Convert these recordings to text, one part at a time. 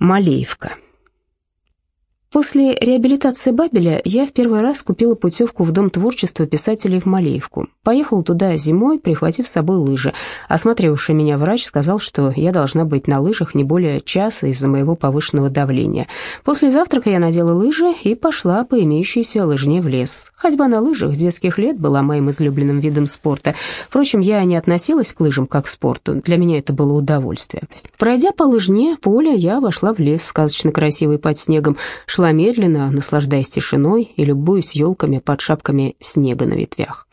Малеевка. После реабилитации Бабеля я в первый раз купила путевку в Дом творчества писателей в Малеевку. Поехала туда зимой, прихватив с собой лыжи. Осматривавший меня врач сказал, что я должна быть на лыжах не более часа из-за моего повышенного давления. После завтрака я надела лыжи и пошла по имеющейся лыжне в лес. Ходьба на лыжах с детских лет была моим излюбленным видом спорта. Впрочем, я не относилась к лыжам как к спорту. Для меня это было удовольствие. Пройдя по лыжне, поля, я вошла в лес, сказочно красивый под снегом, медленно, наслаждаясь тишиной и любуясь елками под шапками снега на ветвях.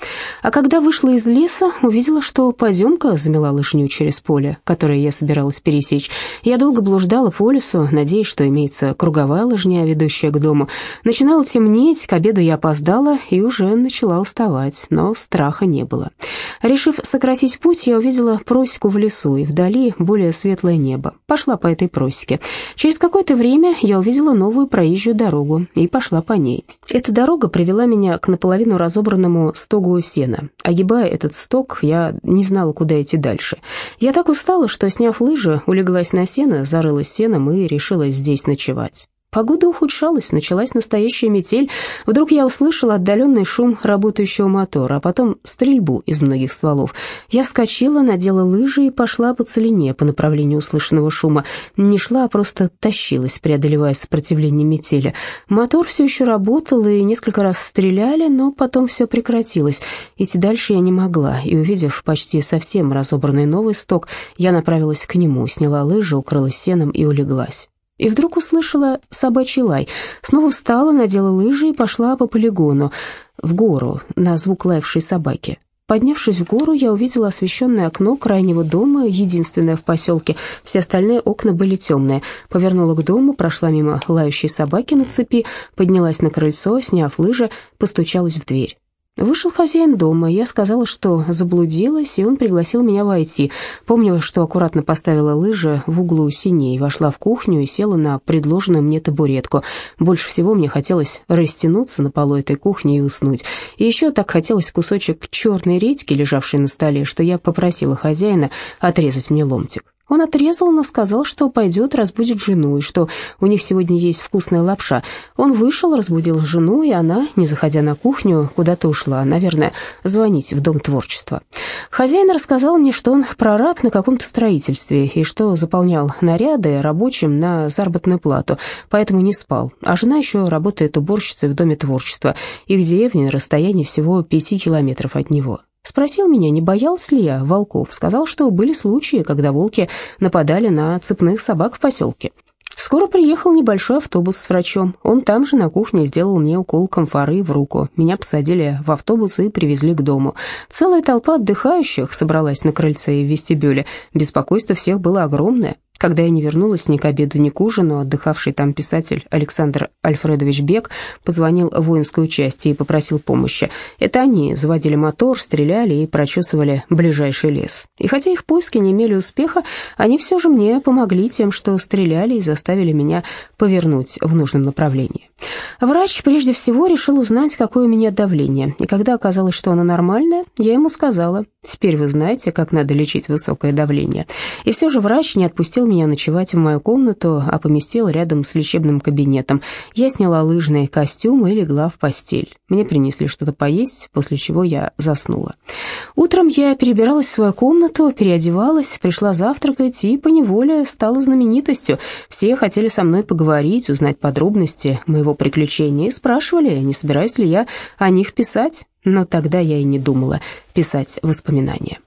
А когда вышла из леса, увидела, что поземка замела лыжню через поле, которое я собиралась пересечь. Я долго блуждала по лесу, надеясь, что имеется круговая лыжня, ведущая к дому. Начинало темнеть, к обеду я опоздала и уже начала уставать, но страха не было. Решив сократить путь, я увидела просеку в лесу, и вдали более светлое небо. Пошла по этой просеке. Через какое-то время я увидела новую проезжую проезжую дорогу и пошла по ней. Эта дорога привела меня к наполовину разобранному стогу сена. Огибая этот стог, я не знала, куда идти дальше. Я так устала, что, сняв лыжи, улеглась на сено, зарылась сеном и решила здесь ночевать. Погода ухудшалась, началась настоящая метель. Вдруг я услышала отдаленный шум работающего мотора, а потом стрельбу из многих стволов. Я вскочила, надела лыжи и пошла по целине по направлению услышанного шума. Не шла, а просто тащилась, преодолевая сопротивление метели. Мотор все еще работал, и несколько раз стреляли, но потом все прекратилось. Идти дальше я не могла, и, увидев почти совсем разобранный новый сток, я направилась к нему, сняла лыжи, укрылась сеном и улеглась. И вдруг услышала собачий лай. Снова встала, надела лыжи и пошла по полигону, в гору, на звук лаявшей собаки. Поднявшись в гору, я увидела освещенное окно крайнего дома, единственное в поселке. Все остальные окна были темные. Повернула к дому, прошла мимо лающей собаки на цепи, поднялась на крыльцо, сняв лыжи, постучалась в дверь. Вышел хозяин дома, я сказала, что заблудилась, и он пригласил меня войти. Помнила, что аккуратно поставила лыжи в углу синей, вошла в кухню и села на предложенную мне табуретку. Больше всего мне хотелось растянуться на полу этой кухни и уснуть. И еще так хотелось кусочек черной редьки, лежавшей на столе, что я попросила хозяина отрезать мне ломтик. Он отрезал, но сказал, что пойдет разбудит жену, и что у них сегодня есть вкусная лапша. Он вышел, разбудил жену, и она, не заходя на кухню, куда-то ушла, наверное, звонить в Дом творчества. Хозяин рассказал мне, что он прораб на каком-то строительстве, и что заполнял наряды рабочим на заработную плату, поэтому не спал. А жена еще работает уборщицей в Доме творчества. Их деревня на расстоянии всего пяти километров от него. Спросил меня, не боялся ли я волков. Сказал, что были случаи, когда волки нападали на цепных собак в поселке. Скоро приехал небольшой автобус с врачом. Он там же на кухне сделал мне укол комфоры в руку. Меня посадили в автобус и привезли к дому. Целая толпа отдыхающих собралась на крыльце и в вестибюле. Беспокойство всех было огромное. Когда я не вернулась ни к обеду, ни к ужину, отдыхавший там писатель Александр Альфредович Бек позвонил в воинскую часть и попросил помощи. Это они заводили мотор, стреляли и прочесывали ближайший лес. И хотя их поиски не имели успеха, они все же мне помогли тем, что стреляли и заставили меня повернуть в нужном направлении. Врач прежде всего решил узнать, какое у меня давление, и когда оказалось, что оно нормальное, я ему сказала, «Теперь вы знаете, как надо лечить высокое давление». И все же врач не отпустил меня ночевать в мою комнату, а поместил рядом с лечебным кабинетом. Я сняла лыжные костюмы и легла в постель. Мне принесли что-то поесть, после чего я заснула. Утром я перебиралась в свою комнату, переодевалась, пришла завтракать и поневоле стала знаменитостью. Все хотели со мной поговорить, узнать подробности моего приключения и спрашивали, не собираюсь ли я о них писать. Но тогда я и не думала писать воспоминания.